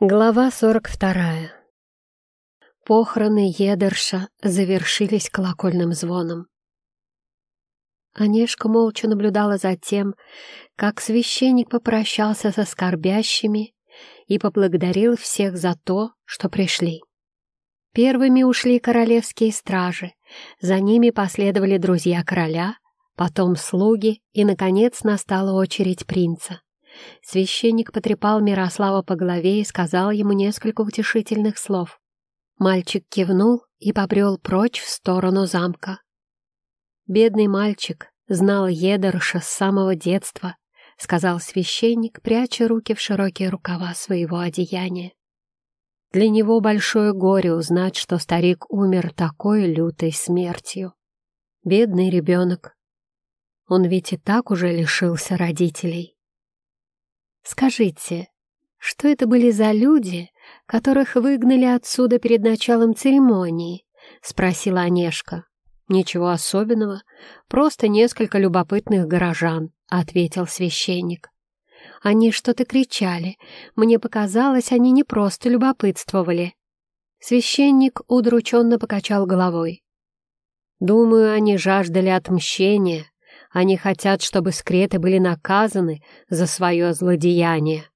Глава сорок вторая. Похороны Едерша завершились колокольным звоном. Онежка молча наблюдала за тем, как священник попрощался со скорбящими и поблагодарил всех за то, что пришли. Первыми ушли королевские стражи, за ними последовали друзья короля, потом слуги, и, наконец, настала очередь принца. Священник потрепал Мирослава по голове и сказал ему несколько утешительных слов. Мальчик кивнул и побрел прочь в сторону замка. «Бедный мальчик знал Едерша с самого детства», — сказал священник, пряча руки в широкие рукава своего одеяния. Для него большое горе узнать, что старик умер такой лютой смертью. Бедный ребенок. Он ведь и так уже лишился родителей. Скажите, что это были за люди, которых выгнали отсюда перед началом церемонии?» — спросила Онежка. «Ничего особенного, просто несколько любопытных горожан», — ответил священник. «Они что-то кричали. Мне показалось, они не просто любопытствовали». Священник удрученно покачал головой. «Думаю, они жаждали отмщения», они хотят, чтобы скреты были наказаны за свое злодеяние.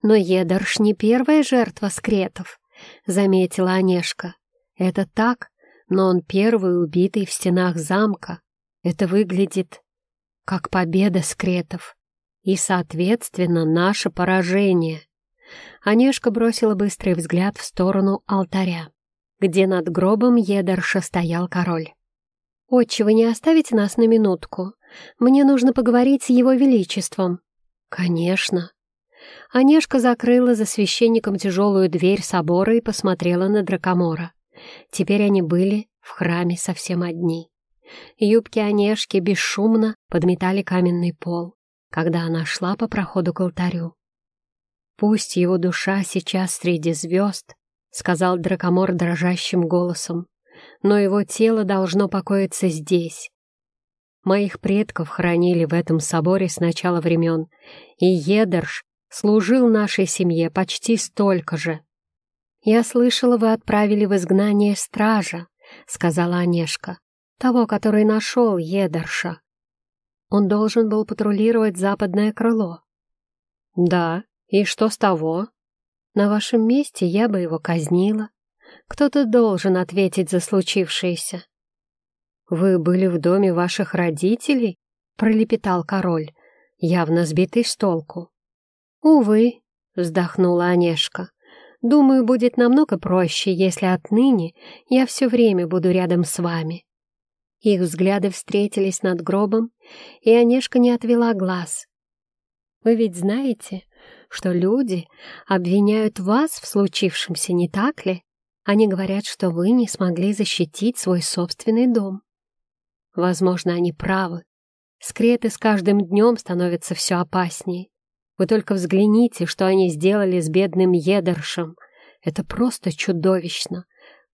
Но Едарш не первая жертва скретов, заметила Онежка. Это так, но он первый убитый в стенах замка. Это выглядит как победа скретов и, соответственно, наше поражение. Онежка бросила быстрый взгляд в сторону алтаря, где над гробом Едарша стоял король. «Отче, вы не оставите нас на минутку? Мне нужно поговорить с его величеством». «Конечно». Онежка закрыла за священником тяжелую дверь собора и посмотрела на Дракомора. Теперь они были в храме совсем одни. Юбки Онежки бесшумно подметали каменный пол, когда она шла по проходу к алтарю. «Пусть его душа сейчас среди звезд», — сказал Дракомор дрожащим голосом но его тело должно покоиться здесь. Моих предков хранили в этом соборе с начала времен, и Едерш служил нашей семье почти столько же. «Я слышала, вы отправили в изгнание стража», — сказала Онежка, «того, который нашел Едерша. Он должен был патрулировать западное крыло». «Да, и что с того?» «На вашем месте я бы его казнила. Кто-то должен ответить за случившееся. «Вы были в доме ваших родителей?» — пролепетал король, явно сбитый с толку. «Увы», — вздохнула Онежка, — «думаю, будет намного проще, если отныне я все время буду рядом с вами». Их взгляды встретились над гробом, и Онежка не отвела глаз. «Вы ведь знаете, что люди обвиняют вас в случившемся, не так ли?» Они говорят, что вы не смогли защитить свой собственный дом. Возможно, они правы. Скреты с каждым днем становятся все опаснее. Вы только взгляните, что они сделали с бедным Едершем. Это просто чудовищно.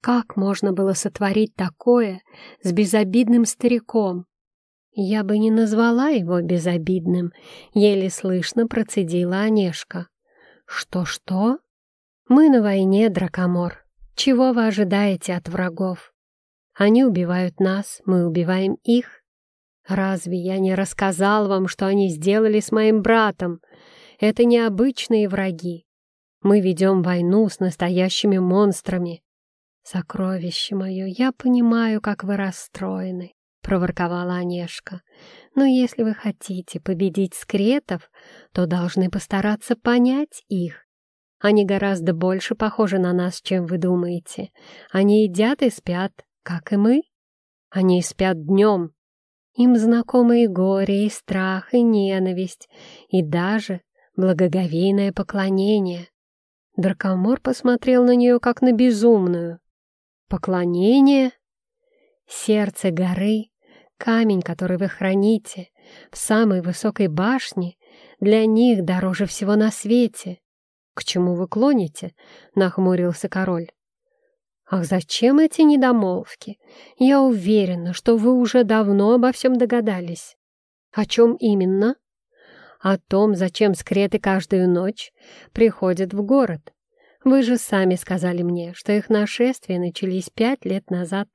Как можно было сотворить такое с безобидным стариком? Я бы не назвала его безобидным, еле слышно процедила Онежка. Что-что? Мы на войне, Дракомор. Чего вы ожидаете от врагов? Они убивают нас, мы убиваем их. Разве я не рассказал вам, что они сделали с моим братом? Это необычные враги. Мы ведем войну с настоящими монстрами. Сокровище мое, я понимаю, как вы расстроены, — проворковала Онежка. Но если вы хотите победить скретов, то должны постараться понять их. Они гораздо больше похожи на нас, чем вы думаете. Они едят и спят, как и мы. Они спят днем. Им знакомы и горе, и страх, и ненависть, и даже благоговейное поклонение. Дракомор посмотрел на нее, как на безумную. Поклонение? Сердце горы, камень, который вы храните, в самой высокой башне, для них дороже всего на свете. «К чему вы клоните?» — нахмурился король. «Ах, зачем эти недомолвки? Я уверена, что вы уже давно обо всем догадались». «О чем именно?» о том, зачем скреты каждую ночь приходят в город. Вы же сами сказали мне, что их нашествия начались пять лет назад,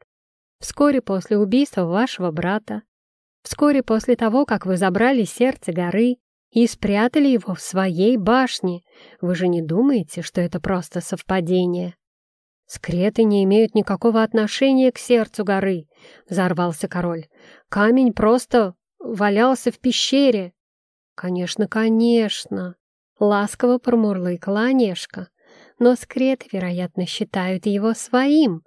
вскоре после убийства вашего брата, вскоре после того, как вы забрали сердце горы и спрятали его в своей башне. Вы же не думаете, что это просто совпадение? «Скреты не имеют никакого отношения к сердцу горы», — взорвался король. «Камень просто валялся в пещере». «Конечно, конечно», — ласково промурлыкала Онежка. «Но скреты, вероятно, считают его своим,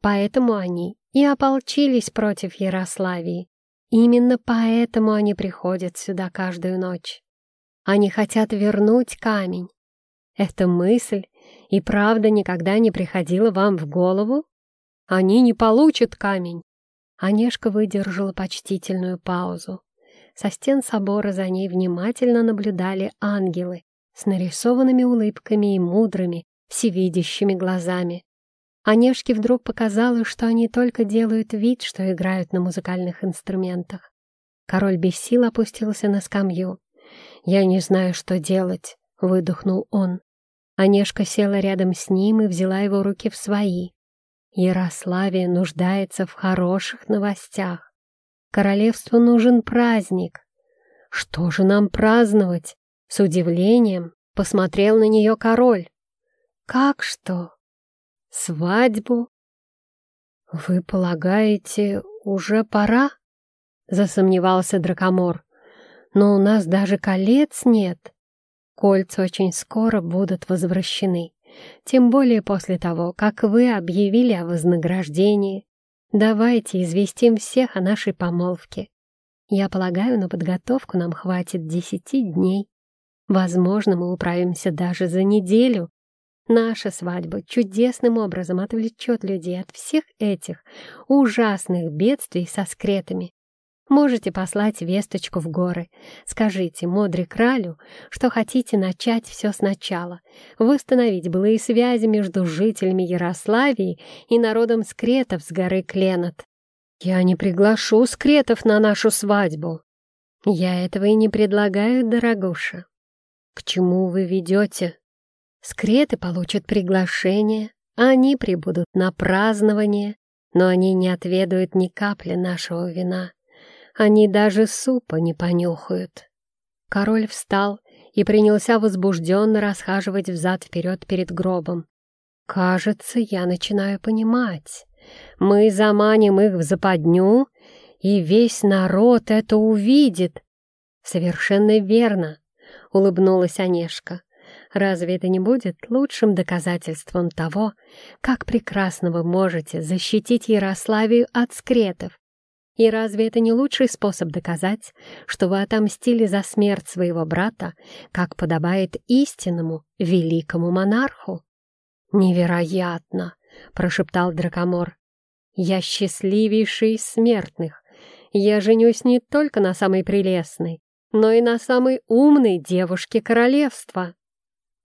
поэтому они и ополчились против Ярославии. Именно поэтому они приходят сюда каждую ночь. Они хотят вернуть камень. Эта мысль и правда никогда не приходила вам в голову? Они не получат камень. Онежка выдержала почтительную паузу. Со стен собора за ней внимательно наблюдали ангелы с нарисованными улыбками и мудрыми, всевидящими глазами. Онежке вдруг показалось, что они только делают вид, что играют на музыкальных инструментах. Король без сил опустился на скамью. «Я не знаю, что делать», — выдохнул он. Онежка села рядом с ним и взяла его руки в свои. Ярославия нуждается в хороших новостях. Королевству нужен праздник. Что же нам праздновать? С удивлением посмотрел на нее король. Как что? Свадьбу? Вы полагаете, уже пора? Засомневался Дракомор. Но у нас даже колец нет. Кольца очень скоро будут возвращены, тем более после того, как вы объявили о вознаграждении. Давайте известим всех о нашей помолвке. Я полагаю, на подготовку нам хватит десяти дней. Возможно, мы управимся даже за неделю. Наша свадьба чудесным образом отвлечет людей от всех этих ужасных бедствий со скретами. Можете послать весточку в горы. Скажите Модре Кралю, что хотите начать все сначала, восстановить былые связи между жителями Ярославии и народом скретов с горы Кленот. Я не приглашу скретов на нашу свадьбу. Я этого и не предлагаю, дорогуша. К чему вы ведете? Скреты получат приглашение, они прибудут на празднование, но они не отведают ни капли нашего вина. Они даже супа не понюхают. Король встал и принялся возбужденно расхаживать взад-вперед перед гробом. «Кажется, я начинаю понимать. Мы заманим их в западню, и весь народ это увидит». «Совершенно верно», — улыбнулась Онежка. «Разве это не будет лучшим доказательством того, как прекрасно вы можете защитить Ярославию от скретов и разве это не лучший способ доказать, что вы отомстили за смерть своего брата, как подобает истинному великому монарху? «Невероятно!» — прошептал Дракомор. «Я счастливейший из смертных. Я женюсь не только на самой прелестной, но и на самой умной девушке королевства».